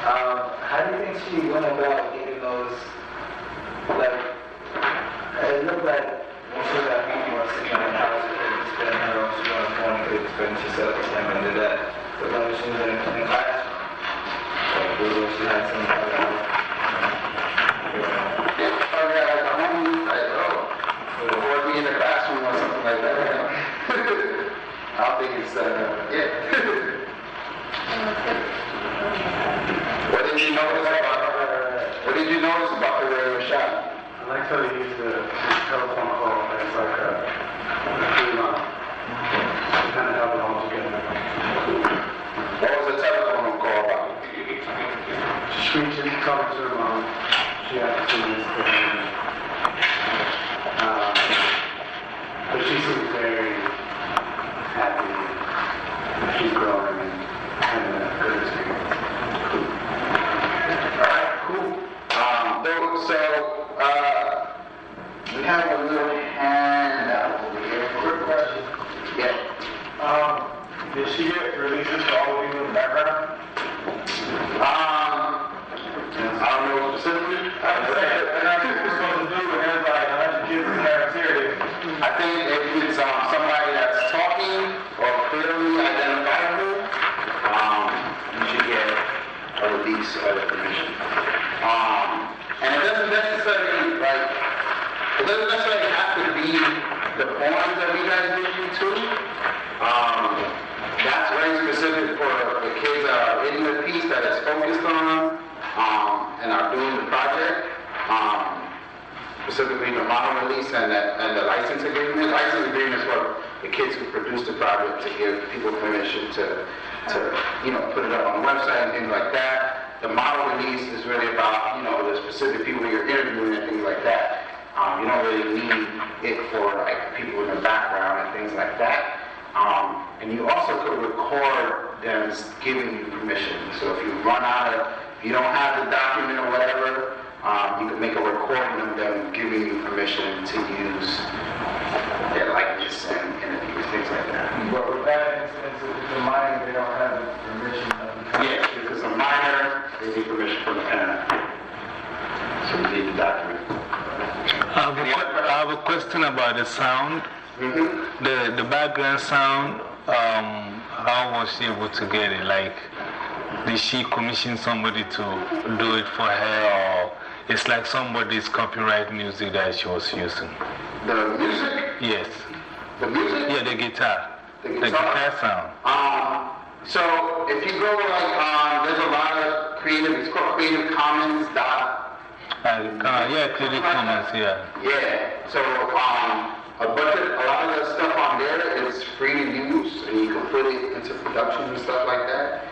Um, how do you think she went about getting those, like, it looked like when she got people were sitting in the house, she could spend her own, she was going to spend, a camera and did that. But when she was in, in class, like, she had some kind of, you know, Yeah, or yeah, like a home, like, oh, or be in the classroom or something like that. you know? I think it's, uh, yeah. What did you notice about? What did you notice about the uh, Rashad? I like how they use the telephone call as like a, a free line. To kind of help it all together. What was the telephone call about? She screeches, talking to her mom. She had to see this thing. Uh, but she seems very happy. She's growing and having a good experience. All right, cool. Um, so, so, uh, we have a little handout. Quick question. Yeah. Um, did she get releases all of you in the background? Um, I don't know specifically. I'm saying, and that's what we're supposed to do when there's like a hundred kids in the cafeteria. I think if it's, um, somebody that's talking or clearly identifiable, um, you should get a release of information. Um, and it doesn't necessarily, like, it doesn't necessarily have to be the forms that we guys give you to. Um, that's very specific for the kids that are in the piece that is focused on, um, and are doing the project. Um, specifically the model release and the, and the license agreement. License agreement is for the kids who produce the project to give people permission to, to, you know, put it up on the website and things like that. The model release is really about, you know, the specific people you're interviewing and things like that. Um, you don't really need it for like people in the background and things like that. Um, and you also could record them giving you permission. So if you run out of, if you don't have the document or whatever, um, you can make a recording of them giving you permission to use their likeness and things like that. but with that instance, if it's a minor, they don't have the permission. Yeah, if it's a minor, they need permission from the parent. So you need the document. I have, a, have a question about the sound. Mm-hmm. The, the background sound, um, how was she able to get it? Like, did she commission somebody to do it for her, or it's like somebody's copyright music that she was using? The music, Yes. the music. Yeah, the guitar. The The guitar? guitar sound. Um, so if you go like, um, there's a lot of creative, it's called Creative Commons dot Uh, yeah, Commons, yeah. Yeah, so um, a bunch of, a lot of the stuff on there is free to use, and you can put it into production and stuff like that.